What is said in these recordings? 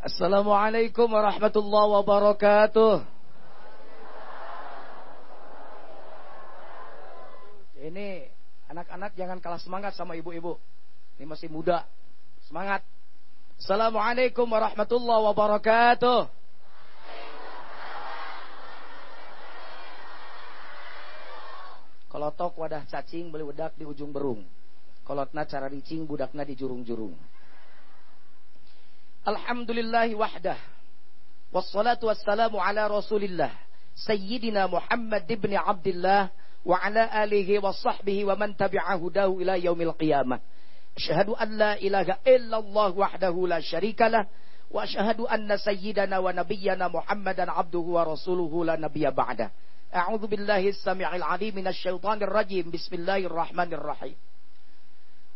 Assalamualaikum warahmatullahi wabarakatuh. Ini anak-anak jangan kalah semangat sama ibu-ibu. Ini masih muda. Semangat. Assalamualaikum warahmatullahi wabarakatuh. Kalau tok wadah cacing beli wedak di ujung berung. Kalau cara ricing budakna di jurung-jurung. Alhamdulillahi wahdah. Wassalatu wassalamu ala rasulillah. Sayyidina Muhammad ibn Abdullah. Wa ala alihi wa sahbihi wa man tabi'ahu dahu ila yaumil qiyamah. Asyhadu an la ilaha illallah wahdahu la syarika lah. Wa asyhadu anna sayyidana wa nabiyyana Muhammadan abduhu wa rasuluhu la nabiyya ba'dah. A'udzu billahi as-sami'il 'alim minasy syaithanir rajim. Bismillahirrahmanirrahim.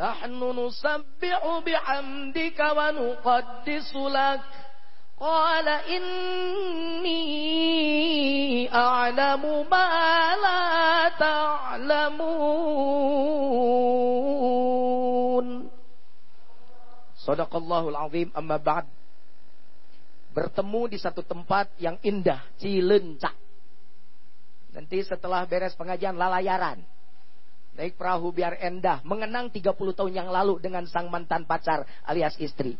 ونحن نسبح بحمدك ونقدس لك قال إني أعلم ما لا تعلمون Sadaqallahul azim amma ba'd Bertemu di satu tempat yang indah Cilencak Nanti setelah beres pengajian lalayaran Naik perahu biar endah. Mengenang 30 tahun yang lalu dengan sang mantan pacar alias istri.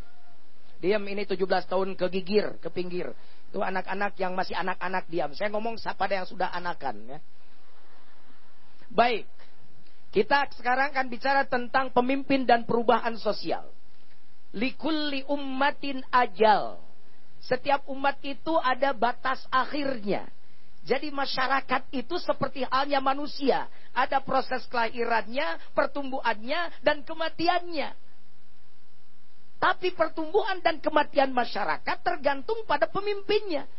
Diam ini 17 tahun kegigir, ke pinggir. Itu anak-anak yang masih anak-anak diam. Saya ngomong pada yang sudah anakan. Ya. Baik. Kita sekarang akan bicara tentang pemimpin dan perubahan sosial. Likulli ummatin ajal. Setiap umat itu ada batas akhirnya. Jadi masyarakat itu seperti halnya manusia. Ada proses kelahirannya, pertumbuhannya, dan kematiannya. Tapi pertumbuhan dan kematian masyarakat tergantung pada pemimpinnya.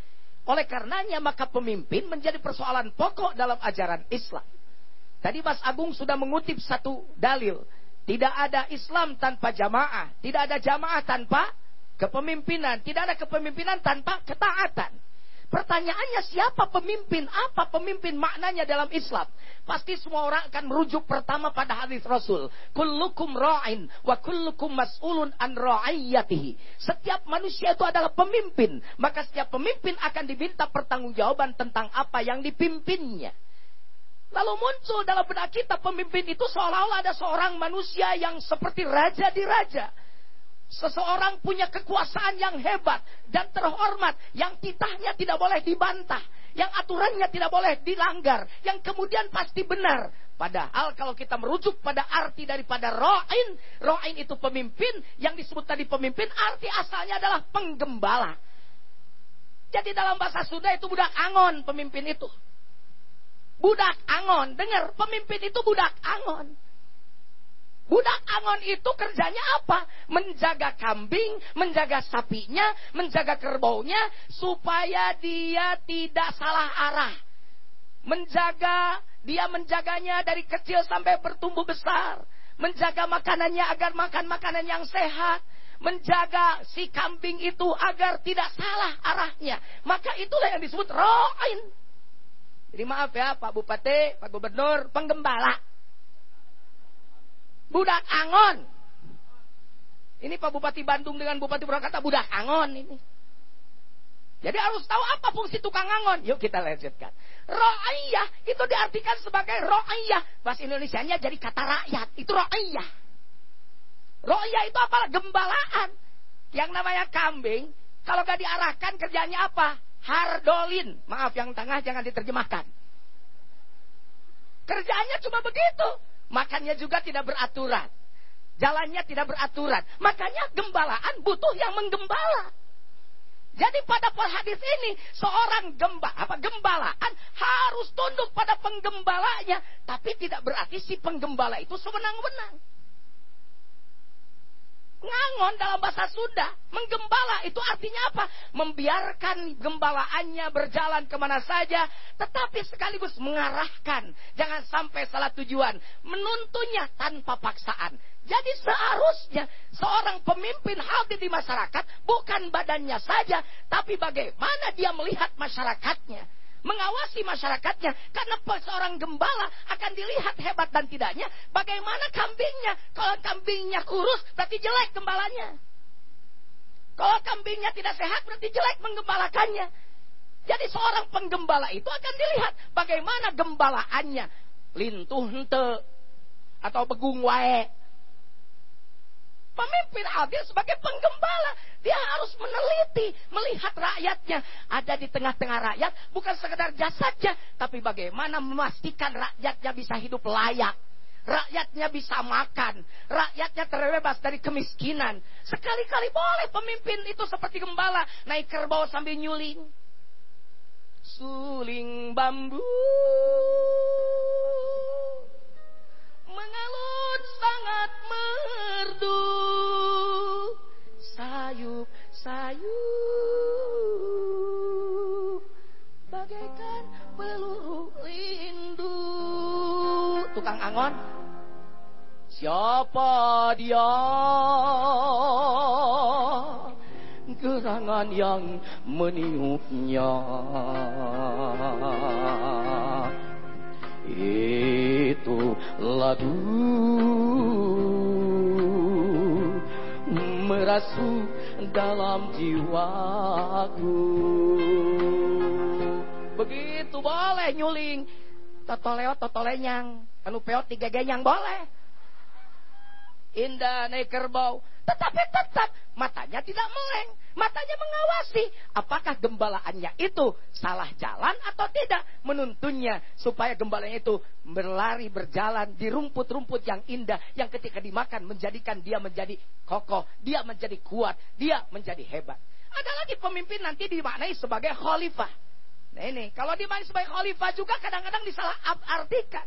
Oleh karenanya maka pemimpin menjadi persoalan pokok dalam ajaran Islam. Tadi Mas Agung sudah mengutip satu dalil. Tidak ada Islam tanpa jamaah. Tidak ada jamaah tanpa kepemimpinan. Tidak ada kepemimpinan tanpa ketaatan. Pertanyaannya siapa pemimpin? Apa pemimpin maknanya dalam Islam? Pasti semua orang akan merujuk pertama pada hadis Rasul. Kullukum ra'in wa kullukum mas'ulun an ra'iyatihi. Setiap manusia itu adalah pemimpin. Maka setiap pemimpin akan diminta pertanggungjawaban tentang apa yang dipimpinnya. Lalu muncul dalam benak kita pemimpin itu seolah-olah ada seorang manusia yang seperti raja di raja. Seseorang punya kekuasaan yang hebat dan terhormat, yang titahnya tidak boleh dibantah, yang aturannya tidak boleh dilanggar, yang kemudian pasti benar. Padahal kalau kita merujuk pada arti daripada ro'in, ro'in itu pemimpin, yang disebut tadi pemimpin, arti asalnya adalah penggembala. Jadi dalam bahasa Sunda itu budak angon pemimpin itu. Budak angon, dengar, pemimpin itu budak angon. Budak Angon itu kerjanya apa? Menjaga kambing, menjaga sapinya, menjaga kerbaunya supaya dia tidak salah arah. Menjaga, dia menjaganya dari kecil sampai bertumbuh besar. Menjaga makanannya agar makan makanan yang sehat. Menjaga si kambing itu agar tidak salah arahnya. Maka itulah yang disebut ro'in. Jadi maaf ya Pak Bupati, Pak Gubernur, penggembala budak angon. Ini Pak Bupati Bandung dengan Bupati Purwakarta budak angon ini. Jadi harus tahu apa fungsi tukang angon. Yuk kita lanjutkan. Ro'iyah itu diartikan sebagai ro'iyah. Bahasa Indonesia-nya jadi kata rakyat. Itu ro'iyah. Ro'iyah itu apa? Gembalaan. Yang namanya kambing. Kalau gak diarahkan kerjanya apa? Hardolin. Maaf yang tengah jangan diterjemahkan. Kerjanya cuma begitu. Makannya juga tidak beraturan. Jalannya tidak beraturan. Makanya gembalaan butuh yang menggembala. Jadi pada hadis ini seorang gemba apa gembalaan harus tunduk pada penggembalanya, tapi tidak berarti si penggembala itu sewenang-wenang. Ngangon dalam bahasa Sunda. Menggembala itu artinya apa? Membiarkan gembalaannya berjalan ke mana saja. Tetapi sekaligus mengarahkan. Jangan sampai salah tujuan. Menuntunnya tanpa paksaan. Jadi seharusnya seorang pemimpin hadir di masyarakat bukan badannya saja, tapi bagaimana dia melihat masyarakatnya mengawasi masyarakatnya. Karena seorang gembala akan dilihat hebat dan tidaknya. Bagaimana kambingnya? Kalau kambingnya kurus, berarti jelek gembalanya. Kalau kambingnya tidak sehat, berarti jelek menggembalakannya. Jadi seorang penggembala itu akan dilihat bagaimana gembalaannya. Lintuh ente. Atau begung wae Pemimpin adil sebagai penggembala. Dia harus meneliti, melihat rakyatnya. Ada di tengah-tengah rakyat, bukan sekedar jasadnya. Tapi bagaimana memastikan rakyatnya bisa hidup layak. Rakyatnya bisa makan. Rakyatnya terbebas dari kemiskinan. Sekali-kali boleh pemimpin itu seperti gembala. Naik kerbau sambil nyuling. Suling bambu sayup bagaikan peluru rindu. Tukang angon. Siapa dia? Gerangan yang meniupnya. Itu lagu merasuk dalam jiwaku. Begitu boleh nyuling. Totoleo totolenyang. Anu peot tiga genyang boleh. Indah naik kerbau tetapi tetap matanya tidak meleng matanya mengawasi. Apakah gembalaannya itu salah jalan atau tidak? Menuntunnya supaya gembalanya itu berlari berjalan di rumput-rumput yang indah yang ketika dimakan menjadikan dia menjadi kokoh dia menjadi kuat dia menjadi hebat. Ada lagi pemimpin nanti dimaknai sebagai khalifah. Nah ini kalau dimaknai sebagai khalifah juga kadang-kadang disalah artikan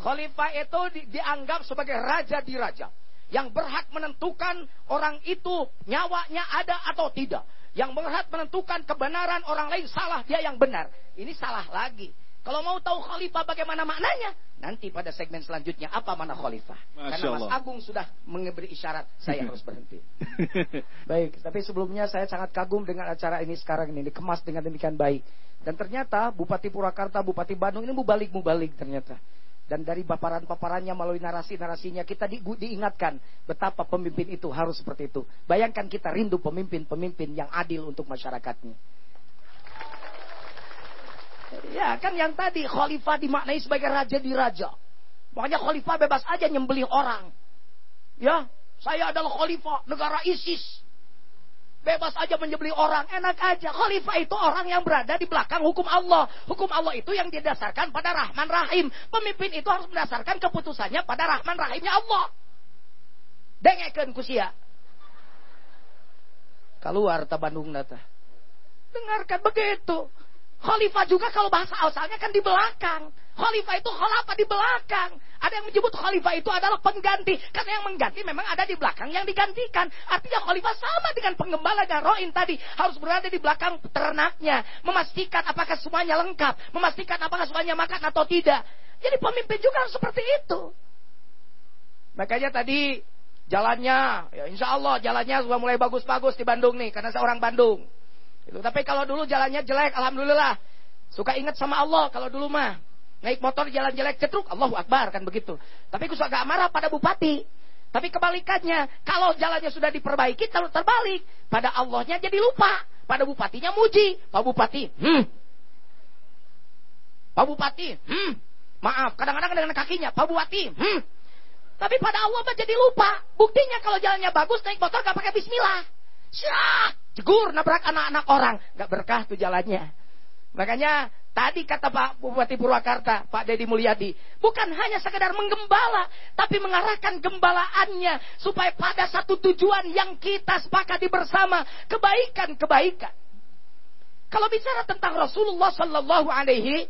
khalifah itu di, dianggap sebagai raja di raja yang berhak menentukan orang itu nyawanya ada atau tidak. Yang berhak menentukan kebenaran orang lain salah, dia yang benar. Ini salah lagi. Kalau mau tahu khalifah bagaimana maknanya, nanti pada segmen selanjutnya apa mana khalifah. Masya Karena Mas Agung sudah memberi isyarat, saya harus berhenti. baik, tapi sebelumnya saya sangat kagum dengan acara ini sekarang ini dikemas dengan demikian baik. Dan ternyata Bupati Purwakarta, Bupati Bandung ini mubalik-mubalik ternyata. Dan dari paparan-paparannya melalui narasi-narasinya kita di, diingatkan betapa pemimpin itu harus seperti itu. Bayangkan kita rindu pemimpin-pemimpin yang adil untuk masyarakatnya. Ya kan yang tadi khalifah dimaknai sebagai raja di raja. Makanya khalifah bebas aja nyembelih orang. Ya, saya adalah khalifah negara ISIS. Bebas aja menyembeli orang, enak aja. Khalifah itu orang yang berada di belakang hukum Allah. Hukum Allah itu yang didasarkan pada Rahman Rahim. Pemimpin itu harus mendasarkan keputusannya pada Rahman Rahimnya Allah. Dengekeun kusia. Keluar ta Bandung nata. Dengarkan begitu. Khalifah juga kalau bahasa asalnya kan di belakang. Khalifah itu khalafah di belakang. Ada yang menyebut khalifah itu adalah pengganti. Karena yang mengganti memang ada di belakang yang digantikan. Artinya khalifah sama dengan penggembala dan roin tadi. Harus berada di belakang ternaknya. Memastikan apakah semuanya lengkap. Memastikan apakah semuanya makan atau tidak. Jadi pemimpin juga harus seperti itu. Makanya tadi jalannya, ya insya Allah jalannya sudah mulai bagus-bagus di Bandung nih. Karena saya orang Bandung. Tapi kalau dulu jalannya jelek, Alhamdulillah. Suka ingat sama Allah kalau dulu mah. Naik motor jalan jelek cetruk, Allahu Akbar kan begitu. Tapi aku agak marah pada bupati. Tapi kebalikannya, kalau jalannya sudah diperbaiki, terus terbalik. Pada Allahnya jadi lupa. Pada bupatinya muji. Pak Bupati, hmm. Pak Bupati, hmm. Maaf, kadang-kadang dengan kakinya. Pak Bupati, hmm. Tapi pada Allah jadi lupa. Buktinya kalau jalannya bagus, naik motor gak pakai bismillah. Syah, jegur nabrak anak-anak orang. Gak berkah tuh jalannya. Makanya tadi kata Pak Bupati Purwakarta, Pak Dedi Mulyadi, bukan hanya sekedar menggembala, tapi mengarahkan gembalaannya supaya pada satu tujuan yang kita sepakati bersama, kebaikan-kebaikan. Kalau bicara tentang Rasulullah Sallallahu Alaihi,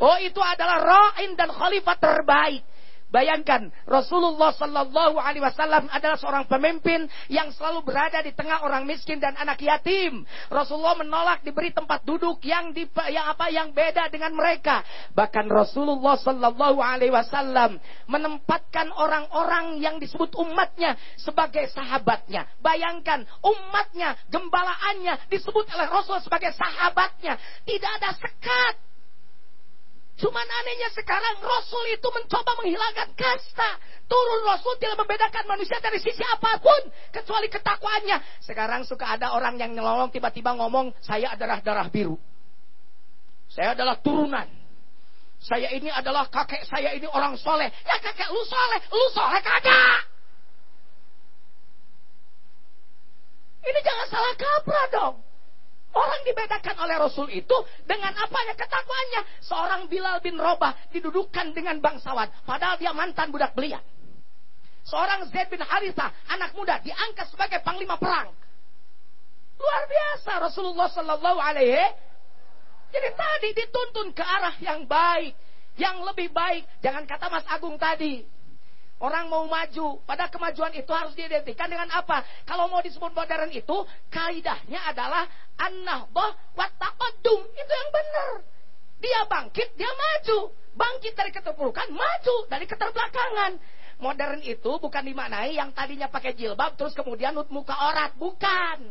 oh itu adalah ra'in dan khalifah terbaik. Bayangkan Rasulullah Sallallahu Alaihi Wasallam adalah seorang pemimpin yang selalu berada di tengah orang miskin dan anak yatim. Rasulullah menolak diberi tempat duduk yang di, yang apa yang beda dengan mereka. Bahkan Rasulullah Sallallahu Alaihi Wasallam menempatkan orang-orang yang disebut umatnya sebagai sahabatnya. Bayangkan umatnya, gembalaannya disebut oleh Rasul sebagai sahabatnya. Tidak ada sekat Cuman anehnya sekarang Rasul itu mencoba menghilangkan kasta. Turun Rasul tidak membedakan manusia dari sisi apa pun. Kecuali ketakwaannya. Sekarang suka ada orang yang nyelolong tiba-tiba ngomong, saya adalah darah biru. Saya adalah turunan. Saya ini adalah kakek saya ini orang soleh. Ya kakek lu soleh, lu soleh kagak. Ini jangan salah kaprah dong. Orang dibedakan oleh Rasul itu dengan apanya ketakwaannya. Seorang Bilal bin Robah didudukkan dengan bangsawan. Padahal dia mantan budak belian. Seorang Zaid bin Haritha, anak muda, diangkat sebagai panglima perang. Luar biasa Rasulullah Sallallahu Alaihi Jadi tadi dituntun ke arah yang baik. Yang lebih baik. Jangan kata Mas Agung tadi. Orang mau maju, pada kemajuan itu harus diidentikan dengan apa? Kalau mau disebut modern itu, kaidahnya adalah an-nahdah wa taqaddum. Itu yang benar. Dia bangkit, dia maju. Bangkit dari keterpurukan, maju dari keterbelakangan. Modern itu bukan dimaknai yang tadinya pakai jilbab terus kemudian muka orat, bukan.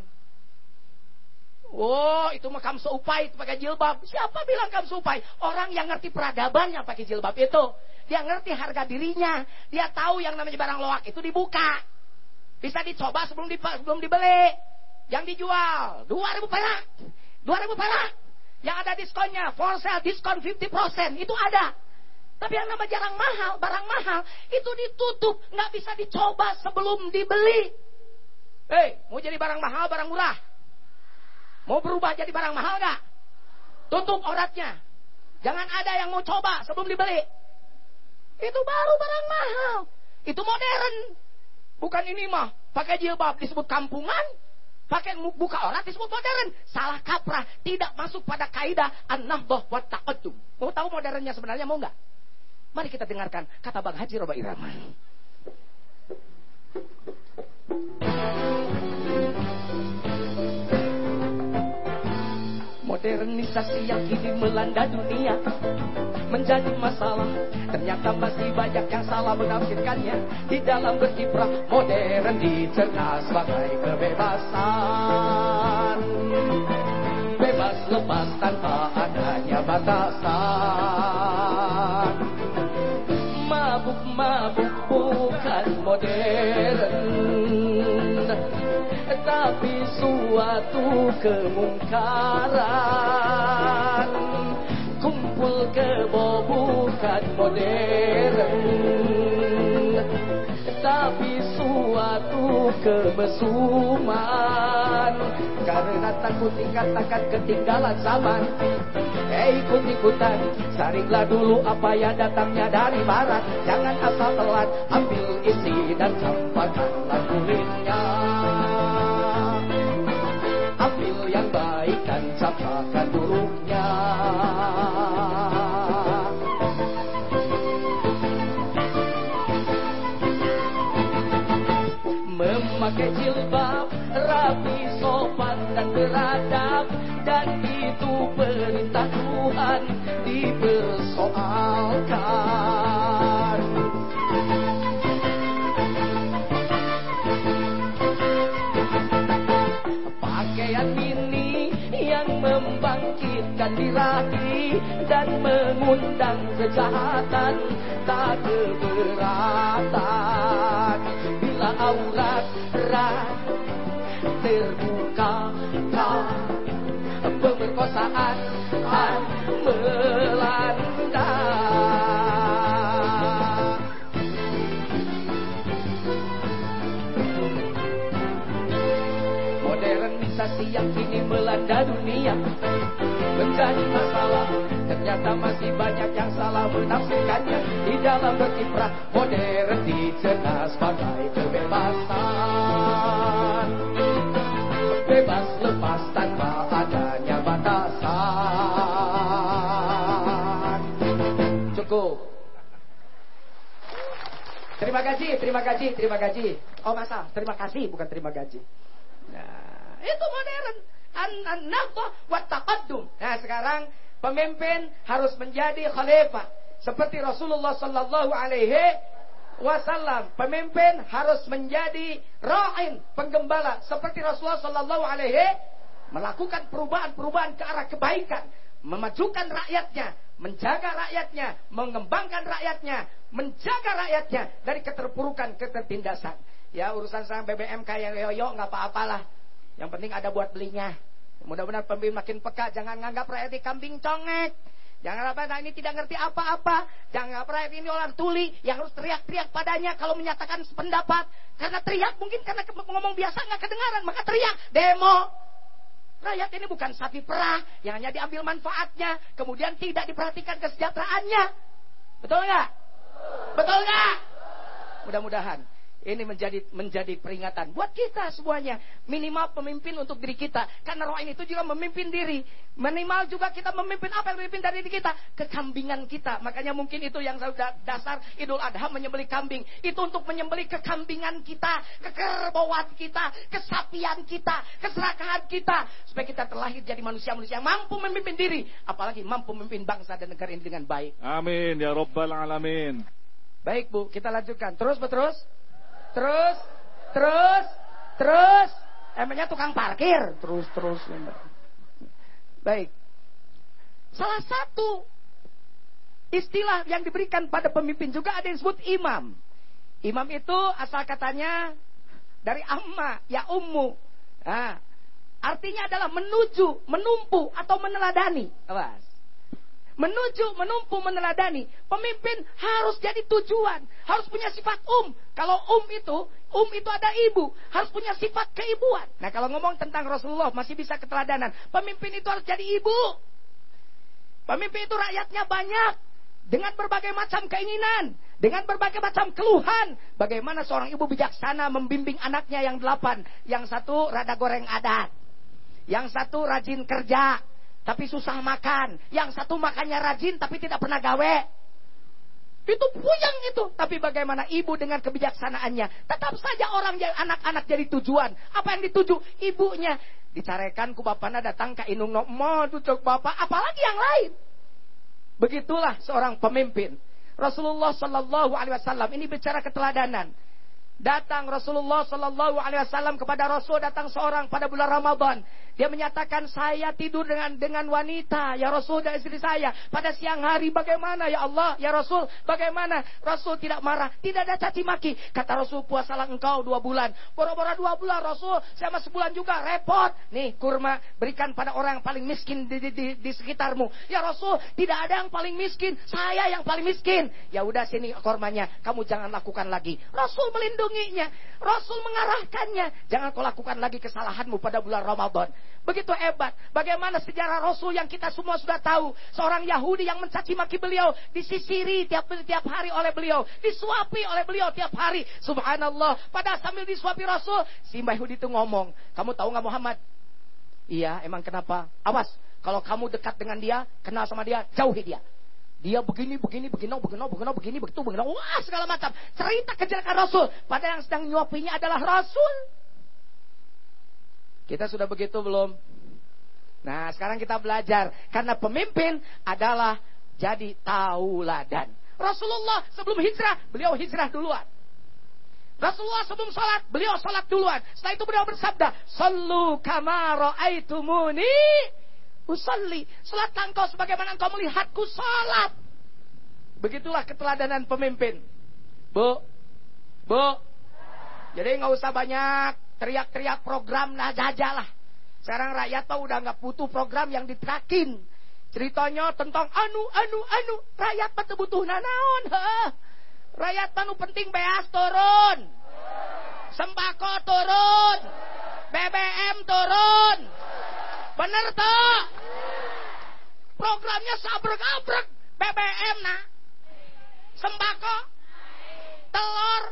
Oh, itu mah kamsu upai itu pakai jilbab. Siapa bilang kamsu upai? Orang yang ngerti peradaban yang pakai jilbab itu. Dia ngerti harga dirinya. Dia tahu yang namanya barang loak itu dibuka. Bisa dicoba sebelum di, sebelum dibeli. Yang dijual 2000 perak. 2000 perak. Yang ada diskonnya, for sale diskon 50%, itu ada. Tapi yang nama jarang mahal, barang mahal, itu ditutup, nggak bisa dicoba sebelum dibeli. Hei, mau jadi barang mahal, barang murah? Mau berubah jadi barang mahal nggak? Tutup oratnya. Jangan ada yang mau coba sebelum dibeli. Itu baru barang mahal. Itu modern. Bukan ini mah. Pakai jilbab disebut kampungan. Pakai buka orang disebut modern. Salah kaprah. Tidak masuk pada kaidah an-nahdah wa taqaddum. Mau tahu modernnya sebenarnya mau nggak? Mari kita dengarkan kata Bang Haji Roba Irama. Modernisasi yang kini melanda dunia menjadi masalah. Ternyata masih banyak yang salah menafsirkannya. Di dalam berkiprah modern dicerna sebagai kebebasan. Bebas lepas tanpa adanya batasan. Mabuk-mabuk suatu kemungkaran. Kumpul kebo bukan modern. Tapi suatu kemesuman Karena takut dikatakan ketinggalan zaman. Eh ikut-ikutan Saringlah dulu apa yang datangnya dari barat. Jangan asal telat Ambil isi dan campakkanlah mengundang kejahatan tak keberatan. Bila aurat rat terbuka pemerkosaan melanda. Modernisasi yang kini melanda dunia menjadi masalah Ternyata masih banyak yang salah menafsirkannya Di dalam berkiprah modern dicerna sebagai kebebasan Bebas lepas tanpa adanya batasan Cukup terima gaji, terima gaji, terima gaji. Oh masa, terima kasih bukan terima gaji. Nah, itu modern. Taqaddum. Nah, sekarang pemimpin harus menjadi khalifah seperti Rasulullah sallallahu alaihi wasallam. Pemimpin harus menjadi ra'in, penggembala seperti Rasulullah sallallahu alaihi melakukan perubahan-perubahan ke arah kebaikan, memajukan rakyatnya, menjaga rakyatnya, mengembangkan rakyatnya, menjaga rakyatnya dari keterpurukan, ketertindasan. Ya urusan sama BBM kayak yoyo nggak apa-apalah. Yang penting ada buat belinya. Mudah-mudahan pemimpin makin peka, jangan nganggap rakyat di kambing congek. Jangan apa, nah ini tidak ngerti apa-apa. Jangan apa, rakyat ini orang tuli yang harus teriak-teriak padanya kalau menyatakan pendapat. Karena teriak mungkin karena ngomong biasa nggak kedengaran, maka teriak demo. Rakyat ini bukan sapi perah yang hanya diambil manfaatnya, kemudian tidak diperhatikan kesejahteraannya. Betul nggak? Betul nggak? Mudah-mudahan ini menjadi menjadi peringatan buat kita semuanya. Minimal pemimpin untuk diri kita. Karena roh ini itu juga memimpin diri. Minimal juga kita memimpin apa yang memimpin dari diri kita? Kekambingan kita. Makanya mungkin itu yang dasar Idul Adha menyembeli kambing. Itu untuk menyembeli kekambingan kita, kekerbauan kita, kesapian kita, keserakahan kita. Supaya kita terlahir jadi manusia-manusia yang mampu memimpin diri. Apalagi mampu memimpin bangsa dan negara ini dengan baik. Amin ya Rabbal Alamin. Baik Bu, kita lanjutkan. Terus beterus. Terus, terus, terus. Emangnya tukang parkir. Terus, terus. Baik. Salah satu istilah yang diberikan pada pemimpin juga ada yang disebut imam. Imam itu asal katanya dari amma, ya ummu. Nah, artinya adalah menuju, menumpu atau meneladani. Awas menuju, menumpu, meneladani. Pemimpin harus jadi tujuan, harus punya sifat um. Kalau um itu, um itu ada ibu, harus punya sifat keibuan. Nah kalau ngomong tentang Rasulullah masih bisa keteladanan. Pemimpin itu harus jadi ibu. Pemimpin itu rakyatnya banyak. Dengan berbagai macam keinginan. Dengan berbagai macam keluhan. Bagaimana seorang ibu bijaksana membimbing anaknya yang delapan. Yang satu rada goreng adat. Yang satu rajin kerja tapi susah makan. Yang satu makannya rajin tapi tidak pernah gawe. Itu puyeng itu. Tapi bagaimana ibu dengan kebijaksanaannya. Tetap saja orang yang anak-anak jadi tujuan. Apa yang dituju? Ibunya. Dicarekan ku bapaknya datang ke inung no mo tucuk bapak. Apalagi yang lain. Begitulah seorang pemimpin. Rasulullah Shallallahu Alaihi Wasallam ini bicara keteladanan. Datang Rasulullah Shallallahu Alaihi Wasallam kepada Rasul datang seorang pada bulan Ramadan. Dia menyatakan saya tidur dengan dengan wanita. Ya Rasul dan istri saya. Pada siang hari bagaimana ya Allah? Ya Rasul bagaimana? Rasul tidak marah. Tidak ada caci maki. Kata Rasul puasalah engkau dua bulan. Boro-boro dua bulan Rasul. Saya masih sebulan juga. Repot. Nih kurma berikan pada orang yang paling miskin di, di, di, di sekitarmu. Ya Rasul tidak ada yang paling miskin. Saya yang paling miskin. Ya udah sini kurmanya kamu jangan lakukan lagi. Rasul melindunginya. Rasul mengarahkannya. Jangan kau lakukan lagi kesalahanmu pada bulan Ramadan Begitu hebat. Bagaimana sejarah Rasul yang kita semua sudah tahu. Seorang Yahudi yang mencaci maki beliau. Disisiri tiap, tiap hari oleh beliau. Disuapi oleh beliau tiap hari. Subhanallah. Pada sambil disuapi Rasul. Si Mbak Yahudi itu ngomong. Kamu tahu nggak Muhammad? Iya, emang kenapa? Awas. Kalau kamu dekat dengan dia, kenal sama dia, jauhi dia. Dia begini, begini, begini, begini, begini, begini, begitu, begini. Wah, segala macam. Cerita kejelekan Rasul. Padahal yang sedang nyuapinya adalah Rasul. Kita sudah begitu belum? Nah, sekarang kita belajar. Karena pemimpin adalah jadi tauladan. Rasulullah sebelum hijrah, beliau hijrah duluan. Rasulullah sebelum sholat, beliau sholat duluan. Setelah itu beliau bersabda, Sallu kama aitumuni usalli. Sholat engkau sebagaimana engkau melihatku sholat. Begitulah keteladanan pemimpin. Bu, bu. Jadi nggak usah banyak teriak-teriak program nah jajalah. Sekarang rakyat tuh udah nggak butuh program yang diterakin. Ceritanya tentang anu, anu, anu. Rakyat mah butuh nanaon. Rakyat anu penting beas turun. Sembako turun. BBM turun. Bener toh? Programnya sabrek-abrek. BBM nah. Sembako. Telur.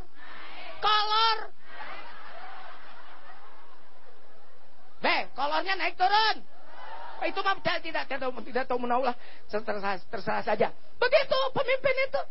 Kolor. Be, kolornya naik turun. Itu mah tidak tidak tidak, tidak tahu menaulah terserah, terserah saja. Begitu pemimpin itu.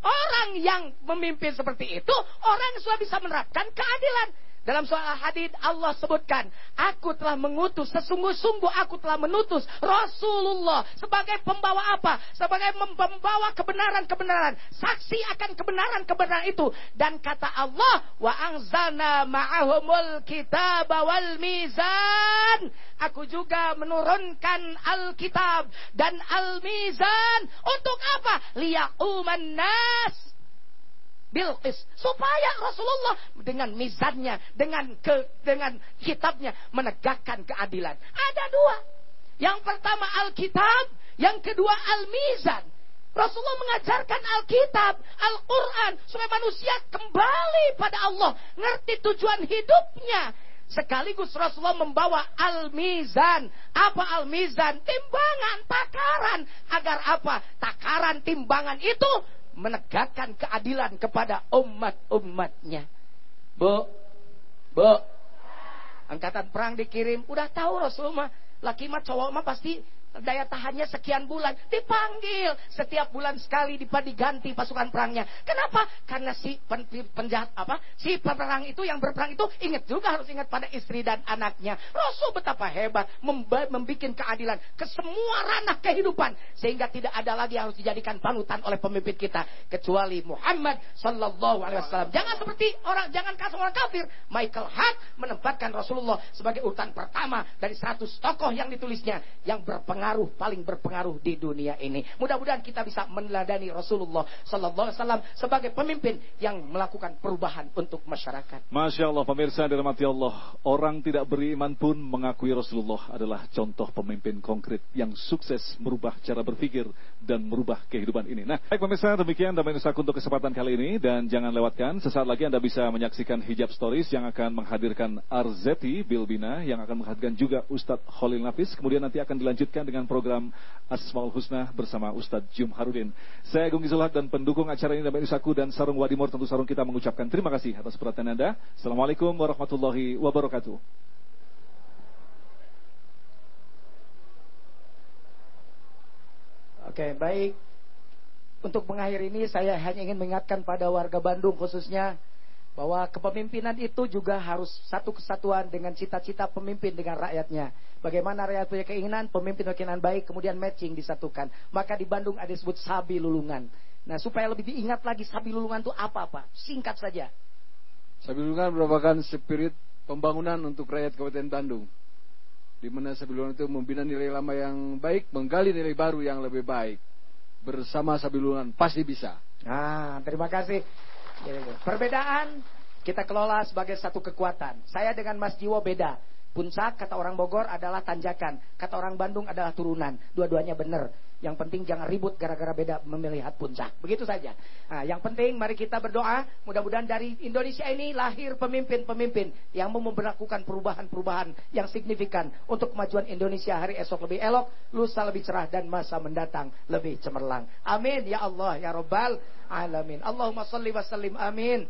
Orang yang memimpin seperti itu, orang yang sudah bisa menerapkan keadilan. Dalam soal hadis Allah sebutkan, aku telah mengutus, sesungguh-sungguh aku telah menutus Rasulullah sebagai pembawa apa? Sebagai membawa kebenaran-kebenaran, saksi akan kebenaran-kebenaran itu. Dan kata Allah, wa angzana ma'ahumul kitab wal mizan. Aku juga menurunkan Alkitab dan Al-Mizan. Untuk apa? Liya'uman nas Bilqis supaya Rasulullah dengan mizannya, dengan ke, dengan kitabnya menegakkan keadilan. Ada dua. Yang pertama Alkitab, yang kedua Al-Mizan. Rasulullah mengajarkan Alkitab, Al-Quran, supaya manusia kembali pada Allah, ngerti tujuan hidupnya. Sekaligus Rasulullah membawa Al-Mizan. Apa Al-Mizan? Timbangan, takaran. Agar apa? Takaran, timbangan itu menegakkan keadilan kepada umat-umatnya. Bu, bu, angkatan perang dikirim, udah tahu Rasulullah, laki mah cowok mah pasti daya tahannya sekian bulan dipanggil. Setiap bulan sekali diganti pasukan perangnya. Kenapa? Karena si pen, penjahat apa? Si peperang itu yang berperang itu ingat juga harus ingat pada istri dan anaknya. Rasul betapa hebat membuat keadilan ke semua ranah kehidupan sehingga tidak ada lagi yang harus dijadikan panutan oleh pemimpin kita kecuali Muhammad Sallallahu Alaihi Wasallam. Jangan seperti orang jangan kasar orang kafir. Michael Hart menempatkan Rasulullah sebagai urutan pertama dari 100 tokoh yang ditulisnya yang berpengaruh berpengaruh, paling berpengaruh di dunia ini. Mudah-mudahan kita bisa meneladani Rasulullah Sallallahu Alaihi Wasallam sebagai pemimpin yang melakukan perubahan untuk masyarakat. Masya Allah, pemirsa dirahmati Allah, orang tidak beriman pun mengakui Rasulullah adalah contoh pemimpin konkret yang sukses merubah cara berpikir dan merubah kehidupan ini. Nah, baik pemirsa, demikian Damai Nusaku untuk kesempatan kali ini dan jangan lewatkan sesaat lagi Anda bisa menyaksikan Hijab Stories yang akan menghadirkan Arzeti Bilbina yang akan menghadirkan juga Ustadz Khalil Nafis. Kemudian nanti akan dilanjutkan dengan program Asmaul Husna bersama Ustadz Jum Harudin. Saya Agung Gizulhak dan pendukung acara ini Damai Nusaku dan Sarung Wadimor tentu Sarung kita mengucapkan terima kasih atas perhatian Anda. Assalamualaikum warahmatullahi wabarakatuh. Oke, baik. Untuk mengakhiri ini saya hanya ingin mengingatkan pada warga Bandung khususnya bahwa kepemimpinan itu juga harus satu kesatuan dengan cita-cita pemimpin dengan rakyatnya. Bagaimana rakyat punya keinginan, pemimpin punya keinginan baik, kemudian matching disatukan. Maka di Bandung ada disebut Sabi Lulungan. Nah, supaya lebih diingat lagi Sabi Lulungan itu apa, Pak? Singkat saja. Sabi Lulungan merupakan spirit pembangunan untuk rakyat Kabupaten Bandung. Di mana Sabi Lulungan itu membina nilai lama yang baik, menggali nilai baru yang lebih baik. Bersama Sabi Lulungan pasti bisa. Ah, terima kasih. Perbedaan kita kelola sebagai satu kekuatan. Saya dengan Mas Jiwo beda. Puncak kata orang Bogor adalah tanjakan, kata orang Bandung adalah turunan. Dua-duanya benar. Yang penting jangan ribut gara-gara beda melihat puncak. Begitu saja. Nah, yang penting mari kita berdoa. Mudah-mudahan dari Indonesia ini lahir pemimpin-pemimpin yang mau memperlakukan perubahan-perubahan yang signifikan untuk kemajuan Indonesia hari esok lebih elok, lusa lebih cerah dan masa mendatang lebih cemerlang. Amin ya Allah ya Rabbal alamin. Allahumma salli wa sallim amin.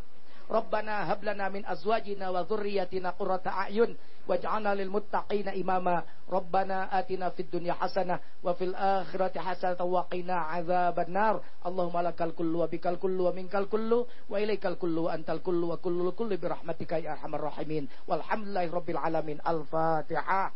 ربنا هب لنا من أزواجنا وذريتنا قرة أعين واجعلنا للمتقين إماما. ربنا آتنا في الدنيا حسنة وفي الآخرة حسنة وقنا عذاب النار. اللهم لك الكل وبك الكل ومنك الكل وإليك الكل وأنت الكل وكل الكل برحمتك يا أرحم الراحمين. والحمد لله رب العالمين. الفاتحة.